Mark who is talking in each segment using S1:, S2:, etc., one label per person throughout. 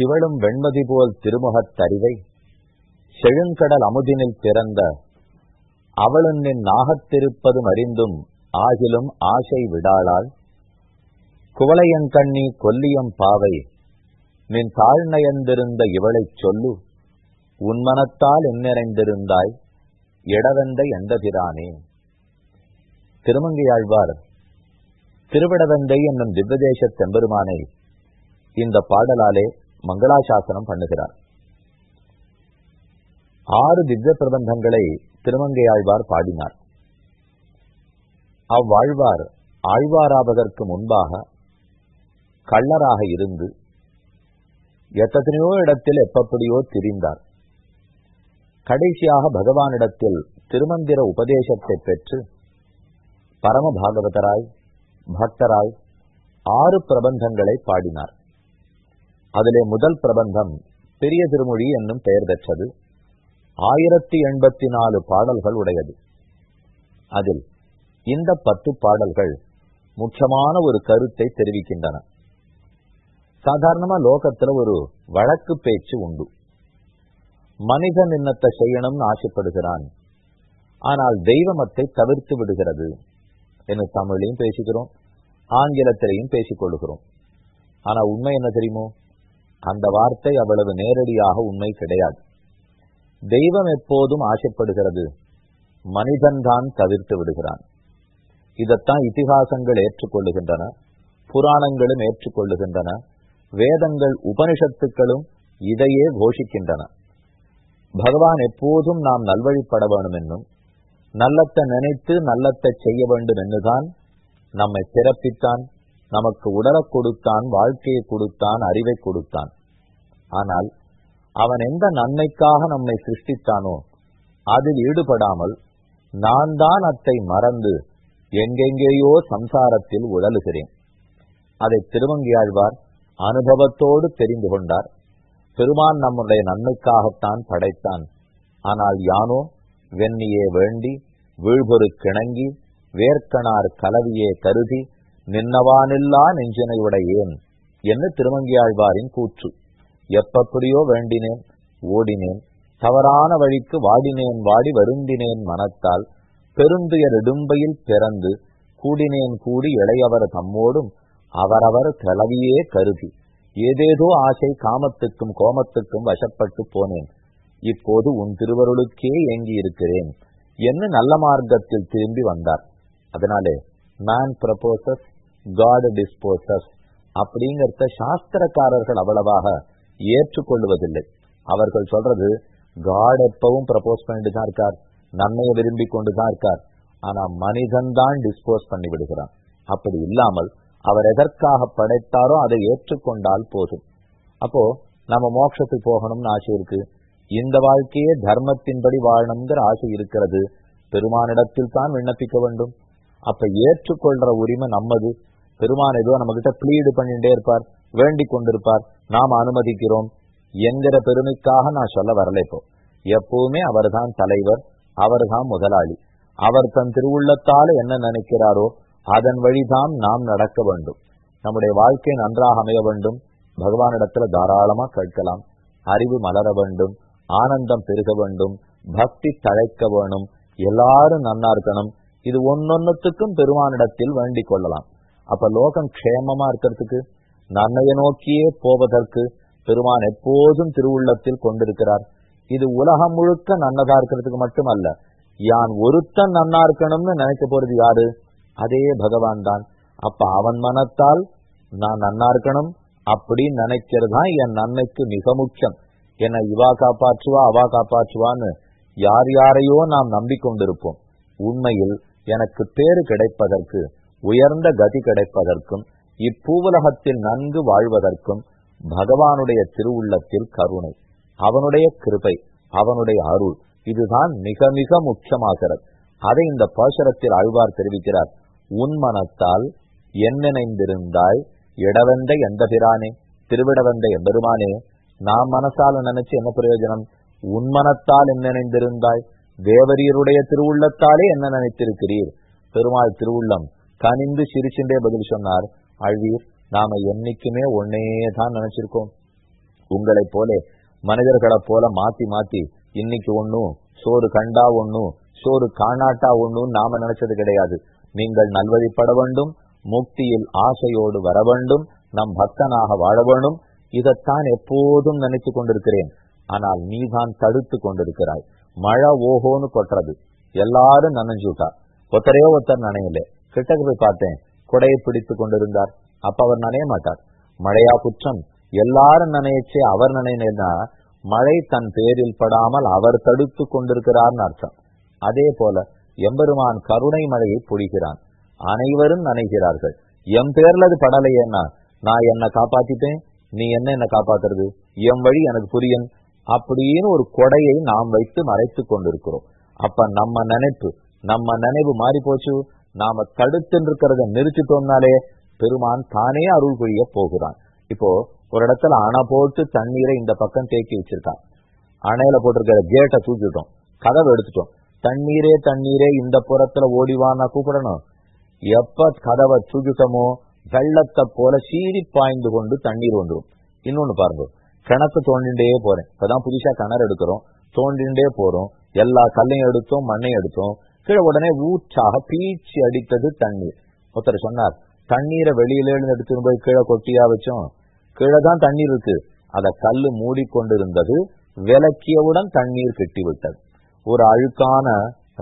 S1: திவழும் வெண்மதி போல் திருமுகத் தறிவை செழுங்கடல் அமுதினில் பிறந்த அவளுன்னின் நாகத்திருப்பதும் அறிந்தும் ஆகிலும் ஆசை விடாளாள் குவளையங்கண்ணி கொல்லியம் பாவை நின் தாழ்நயந்திருந்த இவளைச் சொல்லு உன் மனத்தால் எந்நிறைந்திருந்தாய் இடவெந்த எந்ததிரானே? திருமங்கையாழ்வார் திருவிடவந்தை என்னும் திவ்வதேச தெம்பெருமானை இந்த பாடலாலே மங்களாசாசனம் பண்ணுகிறார். ஆறு திவ்ய பிரபந்தங்களை திருமங்கையாழ்வார் பாடினார். அவ்வாழ்வார் ஆழ்வாராவதற்கு முன்பாக கள்ளராக இருந்து எத்தனையோ இடத்தில் எப்படியோ திரிந்தார். கடைசியாக பகவானிடத்தில் திருமந்திர உபதேசத்தை பெற்று பரம பாகவதராய் பக்தராய் ஆறு பிரபந்தங்களை பாடினார். அதிலே முதல் பிரபந்தம் பெரிய திருமொழி என்னும் பெயர் பெற்றது. ஆயிரத்தி எண்பத்தி நாலு பாடல்கள் உடையது. அதில் இந்த பத்து பாடல்கள் முக்கியமான ஒரு கருத்தை தெரிவிக்கின்றன. சாதாரணமா லோகத்துல ஒரு வழக்கு பேச்சு உண்டு. மனிதன் இன்னத்தை செய்யணும்னு ஆசைப்படுகிறான். ஆனால் தெய்வமத்தை தவிர்த்து விடுகிறது என்று தமிழையும் பேசுகிறோம் ஆங்கிலத்திலையும் பேசிக் கொள்ளுகிறோம் ஆனா உண்மை என்ன தெரியுமோ? அந்த வார்த்தை அவ்வளவு நேரடியாக உண்மை கிடையாது. தெய்வம் எப்போதும் ஆசைப்படுகிறது. மனிதன்தான் தவிர்த்து விடுகிறான். இதைத்தான் இதிகாசங்கள் ஏற்றுக்கொள்ளுகின்றன. புராணங்களும் ஏற்றுக்கொள்ளுகின்றன. வேதங்கள் உபனிஷத்துக்களும் இதையே கோஷிக்கின்றன பகவான் எப்போதும் நாம் நல்வழிப்பட வேணும் என்னும் நல்லத்தை நினைத்து நல்லத்தை செய்ய வேண்டும் என்றுதான் நம்மை பிறப்பித்தான் நமக்கு உடலை கொடுத்தான் வாழ்க்கையை கொடுத்தான் அறிவை கொடுத்தான். ஆனால் அவன் எந்த நன்மைக்காக நம்மை சிருஷ்டித்தானோ அதில் ஈடுபடாமல் நான் தான் அத்தை மறந்து எங்கெங்கேயோ சம்சாரத்தில் உழலுகிறேன். அதை திருவங்கியாழ்வார் அனுபவத்தோடு தெரிந்து கொண்டார். பெருமான் நம்முடைய நன்மைக்காகத்தான் படைத்தான். ஆனால் யானோ வெண்ணியே வேண்டி வீழ்பொரு கிணங்கி வேர்க்கனார் கலவியே கருதி நின்னவானில்லா நெஞ்சினையுடையேன் என்று திருமங்கியாழ்வாரின் கூற்று. எப்படியோ வேண்டினேன் ஓடினேன் தவறான வழிக்கு வாடினேன் வாடி வருந்தினேன் மனத்தால் பெருந்துயர் இடும்பையில் பிறந்து கூடினேன் கூடி இளையவர் தம்மோடும் அவரவர் கிளவியே கருதி ஏதேதோ ஆசை காமத்துக்கும் கோமத்துக்கும் வசப்பட்டு போனேன். இப்போது உன் திருவருளுக்கே ஏங்கி இருக்கிறேன் என்று நல்ல மார்க்கத்தில் திரும்பி வந்தார். அதனாலே மேன் ப்ரப்போசஸ் காட் டிஸ்போசஸ் அப்படிங்கிறத சாஸ்திரக்காரர்கள் அவ்வளவாக ஏற்றுக்கொள்வதில்லை. அவர்கள் சொல்றது காட் எப்பவும் ப்ரப்போஸ் பண்ணிட்டு தான் இருக்கார் நன்மையை விரும்பி கொண்டு தான் இருக்கார் ஆனா மனிதன் தான் டிஸ்போஸ் பண்ணி விடுகிறான். அப்படி இல்லாமல் அவர் எதற்காக படைத்தாரோ அதை ஏற்றுக்கொண்டால் போதும். அப்போ நம்ம மோட்சத்துக்கு போகணும்னு ஆசை இருக்கு. இந்த வாழ்க்கையே தர்மத்தின்படி வாழணுங்கிற ஆசை இருக்கிறது. பெருமானிடத்தில் தான் விண்ணப்பிக்க வேண்டும். அப்ப ஏற்றுக்கொள்ற உரிமை நம்மது. பெருமான் ஏதோ நம்ம கிட்ட ப்ளீடு பண்ணிட்டே இருப்பார் வேண்டி கொண்டிருப்பார். நாம் அனுமதிக்கிறோம். என்கிற பெருமைக்காக நான் சொல்ல வரல இப்போ. எப்பவுமே அவர்தான் தலைவர் அவர்தான் முதலாளி. அவர் தன் திருவுள்ளத்தால என்ன நினைக்கிறாரோ அதன் வழிதான் நாம் நடக்க வேண்டும். நம்முடைய வாழ்க்கை நன்றாக அமைய வேண்டும். பகவானிடத்துல தாராளமா கேட்கலாம். அறிவு மலர வேண்டும். ஆனந்தம் பெருக வேண்டும். பக்தி தழைக்க வேணும். எல்லாரும் நன்னா இருக்கணும். இது ஒன்னொன்னுத்துக்கும் பெருமானிடத்தில் வேண்டிக் கொள்ளலாம். அப்ப லோகம் க்ஷேமமா இருக்கிறதுக்கு நன்மையை நோக்கியே போவதற்கு பெருமான் எப்போதும் திருவுள்ளத்தில் கொண்டிருக்கிறார். இது உலகம் முழுக்க நன்னதா இருக்கிறதுக்கு மட்டுமல்ல யான் ஒருத்தன் நன்னா இருக்கணும்னு நினைக்க போறது யாரு? அதே பகவான் தான். அப்ப அவன் மனத்தால் நான் நன்னா இருக்கணும் அப்படின்னு நினைக்கிறது தான் என் நன்மைக்கு மிக முக்கியம். என்னை இவா காப்பாற்றுவா அவா காப்பாற்றுவான்னு யார் யாரையோ நாம் நம்பிக்கொண்டிருப்போம். உண்மையில் எனக்கு பேரு கிடைப்பதற்கு உயர்ந்த கதி கிடைப்பதற்கும் இப்பூவுலகத்தில் நன்கு வாழ்வதற்கும் பகவானுடைய திருவுள்ளத்தில் கருணை அவனுடைய கிருபை அவனுடைய அருள் இதுதான் மிக மிக முக்கியமாகிறது. அதை இந்த பாசுரத்தில் ஆழ்வார் தெரிவிக்கிறார். உன் மனத்தால் என் நினைந்திருந்தாய் எந்த பிரானே திருவிடவெந்த எம்பெருமானே நாம் மனசால நினைச்சு என்ன பிரயோஜனம்? உன் மனத்தால் என்ன தேவரீருடைய திருவுள்ளத்தாலே என்ன நினைத்திருக்கிறீர்? பெருமாள் திருவுள்ளம் கனிந்து சிரிச்சுண்டே பதில் சொன்னார். அழ்வீர் நாம என்னைக்குமே ஒன்னே தான் நினைச்சிருக்கோம். உங்களைப் போல மனிதர்களை போல மாத்தி மாத்தி இன்னைக்கு ஒன்னும் சோறு கண்டா ஒன்னும் சோறு காணாட்டா ஒண்ணும் நாம நினைச்சது கிடையாது. நீங்கள் நல்வழிப்பட வேண்டும் முக்தியில் ஆசையோடு வர வேண்டும் நம் பக்தனாக வாழ வேண்டும். இதைத்தான் எப்போதும் நினைத்து கொண்டிருக்கிறேன். ஆனால் நீதான் தடுத்து கொண்டிருக்கிறாய். மழை ஓஹோன்னு கொட்டுறது. எல்லாரும் நனைஞ்சுட்டா ஒத்தரையோ ஒருத்தர் நனையல. கிட்டக்கு போய் பார்த்தேன். குடையை பிடித்து கொண்டிருந்தார். அப்ப அவர் நனைய மாட்டார். மழையா குற்றம். எல்லாரும் நனையச்சே அவர் நனைனா மழை தன் பேரில் படாமல் அவர் தடுத்து கொண்டிருக்கிறார்னு அர்த்தம். அதே போல எம்பெருமான் கருணை மழையை பொழிகிறான். அனைவரும் நனைகிறார்கள். என் பேர்ல அது படலையேன்னா நான் என்ன காப்பாத்திட்டேன் நீ என்ன என்ன காப்பாத்துறது? எம் வழி எனக்கு புரியன். அப்படின்னு ஒரு கொடையை நாம் வைத்து மறைத்து கொண்டிருக்கிறோம். அப்ப நம்ம நினைப்பு நம்ம நினைவு மாறி போச்சு நாம தடுத்து இருக்கிறத நிறுத்திட்டோம்னாலே பெருமான் தானே அருள் புரிய போகிறான். இப்போ ஒரு இடத்துல அணை போட்டு தண்ணீரை இந்த பக்கம் தேக்கி வச்சிருக்கான். அணையில போட்டிருக்கிற கேட்டை தூக்கிட்டோம். கதவை எடுத்துட்டோம். தண்ணீரே தண்ணீரே இந்த புறத்துல ஓடிவான்னா கூப்பிடணும். எப்ப கதவை தூக்கிட்டோமோ வெள்ளத்தை போல சீறி பாய்ந்து கொண்டு தண்ணீர் வந்துடும். இன்னொன்னு பாருங்க. கிணத்து தோண்டிண்டே போறேன். இப்பதான் புதுசா கிணறு எடுக்கிறோம். தோண்டிண்டே போறோம். எல்லா கல்லையும் எடுத்தோம் மண்ணையும் எடுத்தோம். கீழே உடனே ஊற்றாக பீச்சி அடித்தது தண்ணீர். ஒருத்தர் சொன்னார் தண்ணீரை வெளியில இருந்து எடுத்துட்டு போய் கீழே கொட்டியா வச்சோம். கீழே தான் தண்ணீர் இருக்கு. அதை கல்லு மூடிக்கொண்டிருந்தது விலக்கியவுடன் தண்ணீர் கெட்டி விட்டது ஒரு அழுக்கான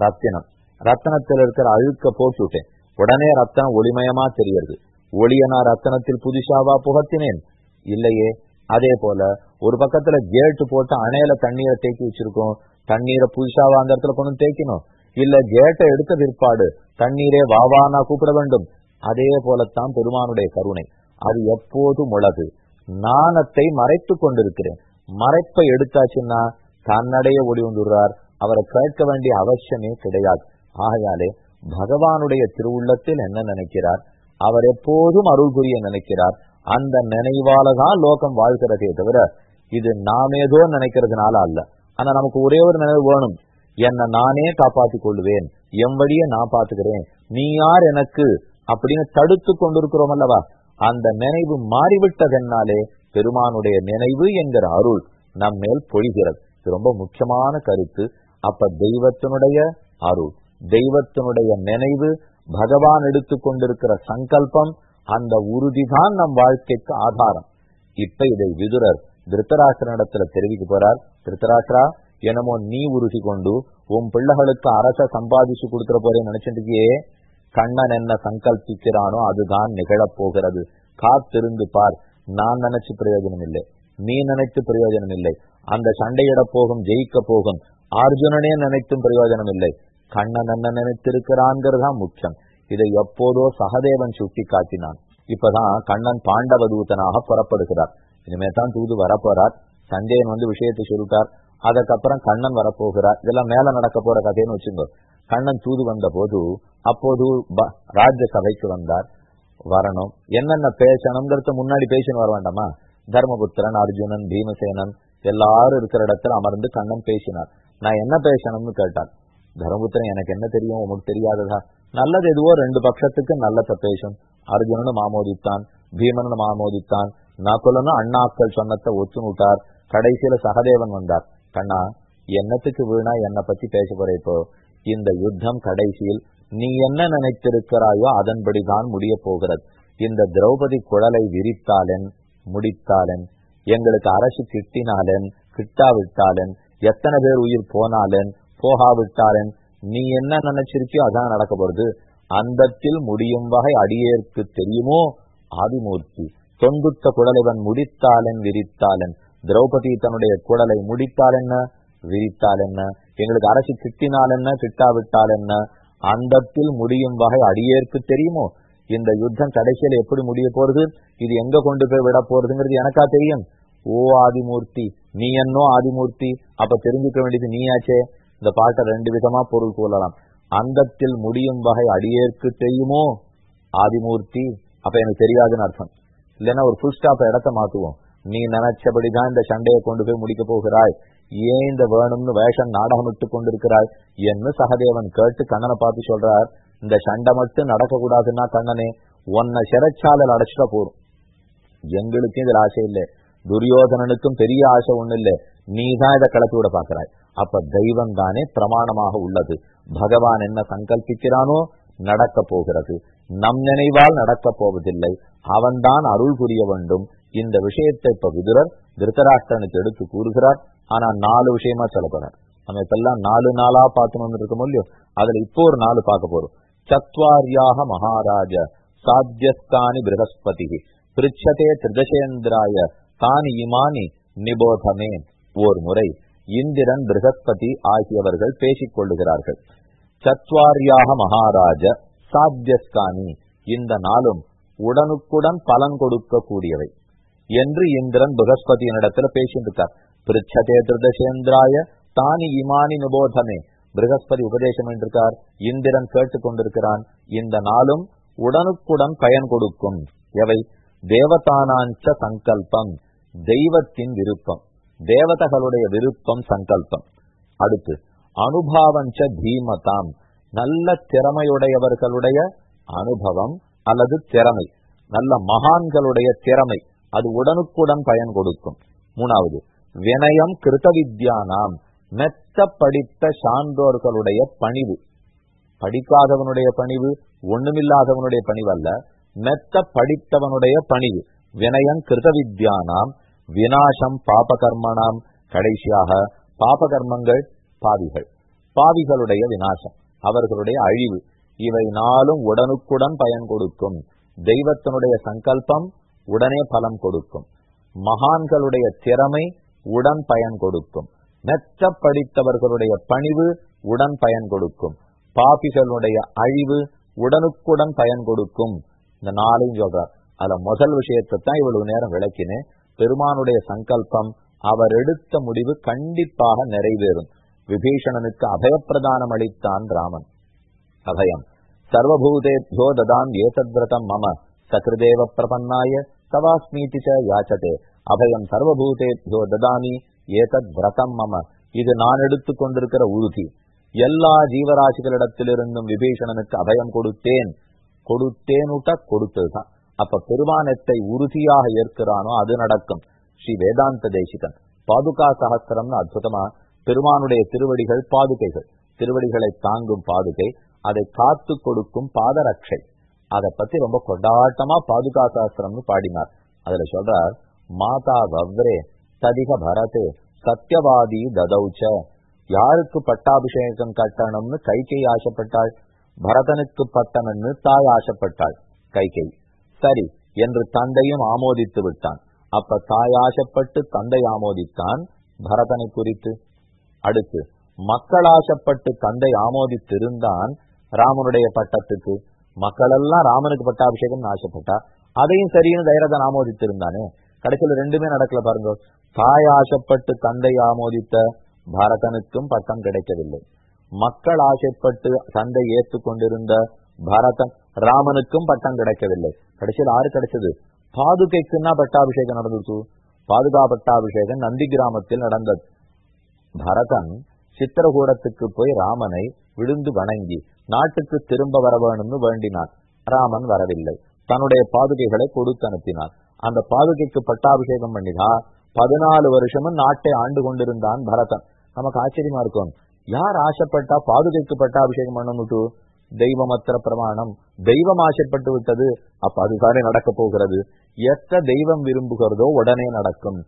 S1: ரத்தினம். ரத்தனத்தில் இருக்கிற அழுக்க போட்டு விட்டேன் உடனே ரத்தனம் ஒளிமயமா தெரியறது ஒளிய நான் ரத்தனத்தில் புதுசாவா புகத்தினேன் இல்லையே அதே போல ஒரு பக்கத்துல கேட்டு போட்டு அணையில தண்ணீரை தேக்கி வச்சிருக்கோம். தண்ணீரை புதுசாவா அந்த இடத்துல கொண்டு தேய்க்கணும் இல்ல கேட்டை எடுத்த பிற்பாடு தண்ணீரே வாவானா கூப்பிட வேண்டும். அதே போலத்தான் பெருமானுடைய கருணை. அது எப்போதும் உலகு. நாணத்தை மறைத்து கொண்டிருக்கிறேன். மறைப்பை எடுத்தாச்சுன்னா தன்னடைய ஒளி வந்துடுறார் அவரை கேட்க வேண்டிய அவசியமே கிடையாது. ஆகையாலே பகவானுடைய திருவுள்ளத்தில் என்ன நினைக்கிறார்? அவர் எப்போதும் அருள் புரிய நினைக்கிறார். அந்த நினைவால தான் லோகம் வாழ்கிறதே தவிர இது நாமேதோ நினைக்கிறதுனால அல்ல. ஆனா நமக்கு ஒரே ஒரு நினைவு வேணும். என்னை நானே காப்பாற்றிக் கொள்ளுவேன் என் வழிய நான் பாத்துக்கிறேன் நீ யார் எனக்கு? அப்படின்னு தடுத்து கொண்டிருக்கிறோம் அல்லவா? அந்த நினைவு மாறிவிட்டதென்னாலே பெருமானுடைய நினைவு என்கிற அருள் நம் மேல் பொழிகிறது. இது ரொம்ப முக்கியமான கருத்து. அப்ப தெய்வத்தினுடைய அருள் தெய்வத்தினுடைய நினைவு பகவான் எடுத்துக்கொண்டிருக்கிற சங்கல்பம் அந்த உறுதிதான் நம் வாழ்க்கைக்கு ஆதாரம். இப்ப இதை விதுரர் திருத்தராஷ்டிரனிடத்துல தெரிவிக்க போறார். திருத்தராசரா என்னமோ நீ உருசி கொண்டு உன் பிள்ளைகளுக்கு அரச சம்பாதிச்சு கொடுக்கிற போறே நினைச்சிருக்கியே கண்ணன் என்ன சங்கல்பிக்கிறானோ அதுதான் நிகழப் போகிறது. காத்திருந்து பார். நான் நினைச்சு பிரயோஜனம் இல்லை. நீ நினைத்து பிரயோஜனம் இல்லை. அந்த சண்டையிட போகும் ஜெயிக்க போகும். அர்ஜுனனே நினைத்தும் பிரயோஜனம் இல்லை. கண்ணன் என்ன நினைத்திருக்கிறான்ங்கிறதா முக்கியம். இதை எப்போதோ சகதேவன் சுட்டி காட்டினான் இப்பதான் கண்ணன் பாண்டவ தூதனாக புறப்படுகிறார். இனிமே தான் தூது வரப்போறார். சஞ்சயன் வந்து விஷயத்தை சொல்லிட்டார். அதுக்கப்புறம் கண்ணன் வரப்போகிறார். இதெல்லாம் மேல நடக்க போற கதைன்னு வச்சுங்க கண்ணன் தூது வந்த போது அப்போது ராஜ்ய சபைக்கு வந்தார். வரணும். என்னென்ன பேசணுங்கிறத முன்னாடி பேசின்னு வர வேண்டாமா? தர்மபுத்திரன் அர்ஜுனன் பீமசேனன் எல்லாரும் இருக்கிற இடத்துல அமர்ந்து கண்ணன் பேசினார். நான் என்ன பேசணும்னு கேட்டான் தர்மபுத்திரன் எனக்கு என்ன தெரியும்? உனக்கு தெரியாததா? நல்லது எதுவோ ரெண்டு பட்சத்துக்கு நல்லத பேசும் அர்ஜுனனும் ஆமோதித்தான் பீமனும் ஆமோதித்தான் நகுலனும் அண்ணாக்கள் சொன்னத்தை ஒத்துணுட்டார். கடைசியில சகதேவன் வந்தார். கண்ணா என்னத்துக்கு வீணா என்னை பத்தி பேச போற இப்போ? இந்த யுத்தம் கடைசியில் நீ என்ன நினைத்திருக்கிறாயோ அதன்படிதான் முடிய போகிறது. இந்த திரௌபதி குழலை விரித்தாலன் முடித்தாலன் எங்களுக்கு அரசு கிட்டினாலன் கிட்டாவிட்டாலன் எத்தனை பேர் உயிர் போனாலன் போகாவிட்டாலன் நீ என்ன நினைச்சிருக்கியோ அதான் நடக்க போறது. அந்தத்தில் முடியும் வகை அடியேற்கு தெரியுமோ? ஆதிமூர்த்தி தொங்குத்த குடலைவன் முடித்தாலன் விரித்தாலன் திரௌபதி தன்னுடைய குடலை முடித்தால் என்ன விரித்தால் என்ன எங்களுக்கு அரசு கிட்டினால் என்ன கிட்டாவிட்டால் என்ன அந்தத்தில் முடியும் வகை அடியேற்கு தெரியுமோ? இந்த யுத்தம் கடைசியில் எப்படி முடிய போறது? இது எங்க கொண்டு போய் விட போறதுங்கிறது எனக்கா தெரியும். ஓ ஆதிமூர்த்தி நீ என்னோ ஆதிமூர்த்தி அப்ப தெரிஞ்சுக்க வேண்டியது நீயாச்சே? இந்த பாட்டை ரெண்டு விதமா பொருள் கொள்ளலாம். அந்தத்தில் முடியும் வகை அடியேற்கு தெரியுமோ? ஆதிமூர்த்தி அப்ப எனக்கு தெரியாதுன்னு அர்த்தம். இல்லைன்னா ஒரு ஃபுல் ஸ்டாப் இடத்த மாத்துவோம் நீ நினைச்சபடிதான் இந்த சண்டையை கொண்டு போய் முடிக்க போகிறாய். ஏன் இந்த வேணும்னு வேஷம் நாடகமிட்டு கொண்டிருக்கிறாய் என்று சகதேவன் கேட்டு கண்ணனை பார்த்து சொல்றார். இந்த சண்டை மட்டும் நடக்க கூடாதுன்னா கண்ணனே உன்னை சிறைச்சாலையில் அடைச்சிட்டா போறோம் எங்களுக்கும் இதுல ஆசை இல்லை. துரியோதனனுக்கும் பெரிய ஆசை ஒண்ணு இல்ல. நீ தான் இதை கிளப்பி விட பாக்குறாய் அப்ப தெய்வம் தானே பிரமாணமாக உள்ளது. பகவான் என்ன சங்கல்பிக்கிறானோ நடக்க போகிறது. நம் நினைவால் நடக்கப் போவதில்லை. அவன்தான் அருள் புரிய வேண்டும். இந்த விஷயத்தை இப்ப விதுரர் திருத்தராஷ்டிரனுக்கு எடுத்து கூறுகிறார். ஆனா நாலு விஷயமா சொல்ல போறார். நம்ம இப்பெல்லாம் நாலு நாளா பார்த்து இருக்கோம் இல்லையோ? அதுல இப்போ ஒரு நாலு பார்க்க போறோம். சத்வாரியாக மகாராஜ சாத்தியஸ்தானி பிரகஸ்பதி பிரிச்சதே திருதசேந்திராய தானி இமானி நிபோதமே. ஓர் முறை இந்திரன் பிரகஸ்பதி ஆகியவர்கள் பேசிக் கொள்ளுகிறார்கள். சத்வாரியாக மகாராஜ சாத்தியஸ்தானி. இந்த நாளும் உடனுக்குடன் பலன் கொடுக்க கூடியவை என்று இந்திரன் பிரகஸ்பதியினிடத்துல பேசியிருக்கார். பிரிச்சதே திருதசேந்திராய தானி இமானி நுபோதமே. பிரகஸ்பதி உபதேசம் என்றிருக்கார். இந்திரன் கேட்டுக் கொண்டிருக்கிறான் இந்த நாளும் உடனுக்குடன் பயன் கொடுக்கும். எவை? தேவதானாஞ்ச சங்கல்பம். தெய்வத்தின் விருப்பம். தேவதகளுடைய விருப்பம் சங்கல்பம். அடுத்து அனுபாவஞ்ச தீமதாம். நல்ல திறமையுடையவர்களுடைய அனுபவம் அல்லது திறமை. நல்ல மகான்களுடைய திறமை. அது உடனுக்குடன் பயன் கொடுக்கும். மூணாவது வினயம் கிருத வித்யானாம் மெத்த படித்த சான்றோர்களுடைய பணிவு. படிக்காதவனுடைய பணிவு ஒண்ணுமில்லாதவனுடைய பணிவு அல்ல மெத்த படித்தவனுடைய பணிவு. வினயம் கிருத வித்யானாம் வினாசம் பாபகர்மனாம். கடைசியாக பாபகர்மங்கள் பாவிகள். பாவிகளுடைய வினாசம் அவர்களுடைய அழிவு. இவை நாளும் உடனுக்குடன் பயன் கொடுக்கும். தெய்வத்தினுடைய சங்கல்பம் உடனே பலம் கொடுக்கும். மகான்களுடைய திறமை உடன் பயன் கொடுக்கும். மெத்த படித்தவர்களுடைய பணிவு உடன் பயன் கொடுக்கும். பாபிகளுடைய அழிவு உடனுக்குடன் பயன் கொடுக்கும். இந்த நாளையும் சொல்றார் அதுல முதல் விஷயத்தை தான் இவ்வளவு நேரம் விளக்கினேன். பெருமானுடைய சங்கல்பம் அவர் எடுத்த முடிவு கண்டிப்பாக நிறைவேறும். விபீஷணனுக்கு அபயப்பிரதானம் அளித்தான் ராமன். அபயம். சர்வபூதேபியோ ததாம் ஏதத்ரதம் மம சகிருதேவ பிரபன்னாய தவாஸ்மீதி ச யாச்சதே அபயம் சர்வபூதேபியோ ததாமி ஏதத் விரதம் மம இது நான் எடுத்துக் கொண்டிருக்கிற உறுதி. எல்லா ஜீவராசிகளிடத்திலிருந்தும் விபீஷணனுக்கு அபயம் கொடுத்தேன். கொடுத்தேனுட்ட கொடுத்ததுதான். அப்ப பெருமானத்தை உறுதியாக ஏற்கிறானோ அது நடக்கும். ஸ்ரீ வேதாந்த தேசிகன். பாதுகா சகஸ்திரம்னு அற்புதமா பெருமானுடைய திருவடிகள் பாதுகைகள். திருவடிகளை தாங்கும் பாதுகை அதை காத்து கொடுக்கும் பாதரட்சை அதை பத்தி ரொம்ப கொண்டாட்டமா பாதுகா சாஸ்திரம்னு பாடினார். அதுல சொல்றார் மாதா வவ்ரே ததிக பரதே சத்தியவாதி ததௌச்ச. யாருக்கு பட்டாபிஷேகம் கட்டணும்னு கைகை ஆசைப்பட்டாள்? பரதனுக்கு பட்டணம்னு தாய் ஆசைப்பட்டாள் கைகை. சரி என்று தந்தையும் ஆமோதித்து விட்டான். அப்ப தாய் ஆசைப்பட்டு தந்தை ஆமோதித்தான் பரதனை குறித்து. அடுத்து மக்கள் ஆசைப்பட்டு தந்தை ஆமோதித்திருந்தான் ராமனுடைய பட்டத்துக்கு. மக்கள் எல்லாம் ராமனுக்கு பட்டாபிஷேகம் ஆசைப்பட்டா அதையும் சரின்னு தைரதன் ஆமோதித்திருந்தானே. கடைசியில ரெண்டுமே நடக்கல பாருங்க. தாய் ஆசைப்பட்டு தந்தை ஆமோதித்த பரதனுக்கும் பட்டம் கிடைக்கவில்லை. மக்கள் ஆசைப்பட்டு தந்தை ஏற்றுக்கொண்டிருந்த பரதன் ராமனுக்கும் பட்டம் கிடைக்கவில்லை. கடைசியில் ஆறு கிடைச்சது. பாதுகைக்குன்னா பட்டாபிஷேகம் நடந்துச்சு. பாதுகா பட்டாபிஷேகம் நந்தி கிராமத்தில் நடந்தது. பரதன் சித்திரகூடத்துக்கு போய் ராமனை விழுந்து வணங்கி நாட்டுக்கு திரும்ப வர வேணும்னு வேண்டினான். ராமன் வரவில்லை. தன்னுடைய பாதுகைகளை கொடுத்து அனுப்பினான். அந்த பாதுகைக்கு பட்டாபிஷேகம் பண்ணினா பதினாலு வருஷமும் நாட்டை ஆண்டு கொண்டிருந்தான் பரதன். நமக்கு ஆச்சரியமா இருக்கும். யார் ஆசைப்பட்டா பாதுகைக்கு பட்டாபிஷேகம் பண்ணணுட்டு தெய்வமத்திர பிரமாணம். தெய்வம் ஆசைப்பட்டு விட்டது. அப்ப அதுதானே நடக்க போகிறது. எத்த தெய்வம் விரும்புகிறதோ உடனே நடக்கும்.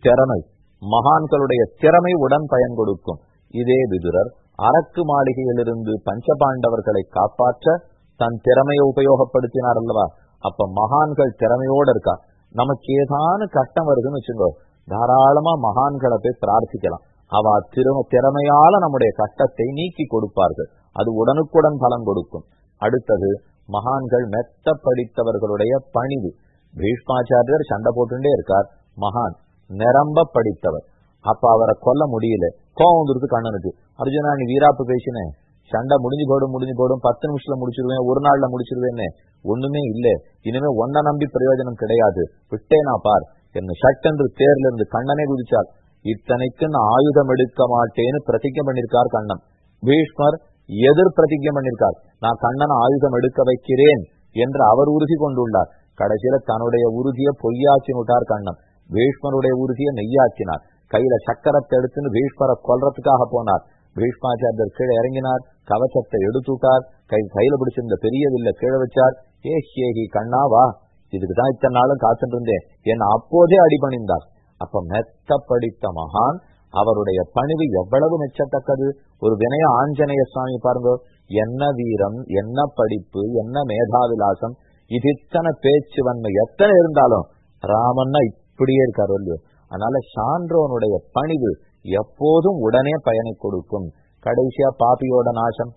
S1: திறமை. மகான்களுடைய திறமை உடன் பயன் கொடுக்கும். இதே விதுரர் அரக்கு மாளிகையிலிருந்து பஞ்சபாண்டவர்களை காப்பாற்ற தன் திறமையை உபயோகப்படுத்தினார் அல்லவா? அப்ப மகான்கள் திறமையோட இருக்கா? நமக்கு ஏதான கஷ்டம் வருதுன்னு வச்சுக்கோ. தாராளமா மகான்களை போய் பிரார்த்திக்கலாம். அவ திரு திறமையால நம்முடைய கஷ்டத்தை நீக்கி கொடுப்பார்கள். அது உடனுக்குடன் பலன் கொடுக்கும். அடுத்தது மகான்கள் மெத்த படித்தவர்களுடைய பணிவு. பீஷ்மாச்சாரியர் சண்டை போட்டுட்டே இருக்கார். மகான் நிரம்ப படித்தவர். அப்ப அவரை கொல்ல முடியல. கோவம் வந்துருக்கு கண்ணனுக்கு. அர்ஜுனா நீ வீராப்பு பேசினேன் சண்டை முடிஞ்சு போடும் முடிஞ்சு போடும் பத்து நிமிஷத்துல முடிச்சிருவேன் ஒரு நாள்ல முடிச்சிருவேன்னு. ஒண்ணுமே இல்ல. இனிமே ஒன்ன நம்பி பிரயோஜனம் கிடையாது. விட்டேனா பார். என்ன சட்டென்று தேர்ல இருந்து கண்ணனே குதிச்சார். இத்தனைக்கு நான் ஆயுதம் எடுக்க மாட்டேன்னு பிரதிஜை பண்ணிருக்கார் கண்ணன். பீஷ்மர் எதிர் பிரதிஜை பண்ணிருக்கார். நான் கண்ணன் ஆயுதம் எடுக்க வைக்கிறேன் என்று அவர் உறுதி கொண்டுள்ளார். கடைசியில தன்னுடைய உறுதியை பொய்யாச்சி விட்டார் கண்ணன். பீஷ்மருடைய உறுதியை நெய்யாக்கினார் கையில சக்கரத்தை எடுத்துன்னு பீஷ்மரை கொல்றதுக்காக போனார். பீஷ்மாச்சாரியர் கீழே இறங்கினார். கவசத்தை எடுத்துட்டார். கை கையில பிடிச்சிருந்த பெரிய வில்ல கீழே வச்சார். ஏ ஹேஹி கண்ணா வா. இதுக்குதான் இத்தனை நாளும் காத்துட்டு இருந்தேன். என்ன அப்போதே அடிபணிந்தார். அப்ப மெத்த படித்த மகான் அவருடைய பணிவு எவ்வளவு மெச்சத்தக்கது? ஒரு வினய ஆஞ்சநேய சுவாமி பாருங்க. என்ன வீரம் என்ன படிப்பு என்ன மேதாவிலாசம். இது இத்தனை பேச்சு வன்மை எத்தனை இருந்தாலும் ராமன்னா இப்படியே இருக்காரு இல்லையோ அதனால சான்றோனுடைய பணிவு எப்போதும் உடனே பயனை கொடுக்கும். கடைசியா பாப்பியோட நாசம்.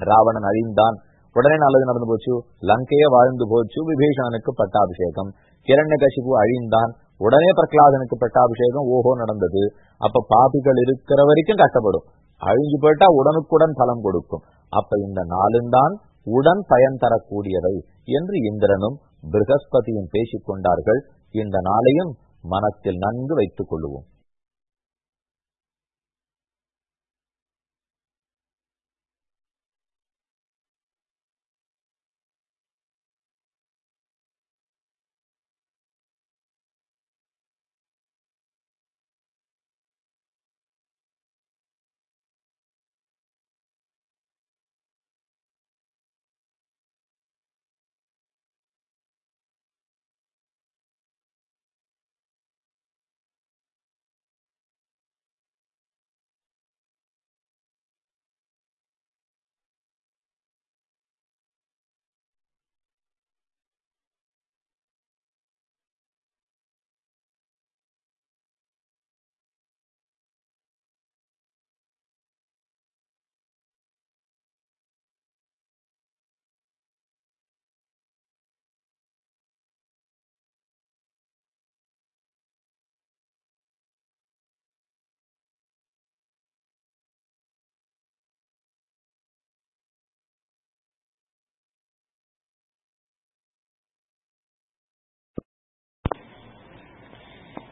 S1: ராவணன் அழிந்தான். உடனே நல்லது நடந்து போச்சு. லங்கையே வாழ்ந்து போச்சு. விபீஷணனுக்கு பட்டாபிஷேகம். கிரண்ய கசிபு அழிந்தான். உடனே பிரகலாதனுக்கு பட்டாபிஷேகம். ஓஹோ நடந்தது. அப்ப பாபிகள் இருக்கிற வரைக்கும் கஷ்டப்படும். அழிஞ்சு போயிட்டா உடனுக்குடன் பலம் கொடுக்கும். அப்ப இந்த நாளுந்தான் உடன் பயன் தரக்கூடியவை என்று இந்திரனும் பிரகஸ்பதியும் பேசிக் கொண்டார்கள் இந்த நாளையும் மனத்தில் நன்கு வைத்துக் கொள்ளுவோம்.